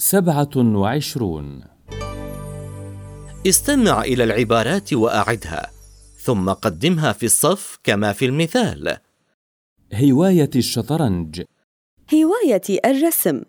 سبعة وعشرون. استمع إلى العبارات وأعدها ثم قدمها في الصف كما في المثال. هواية الشطرنج. هوايتي الرسم.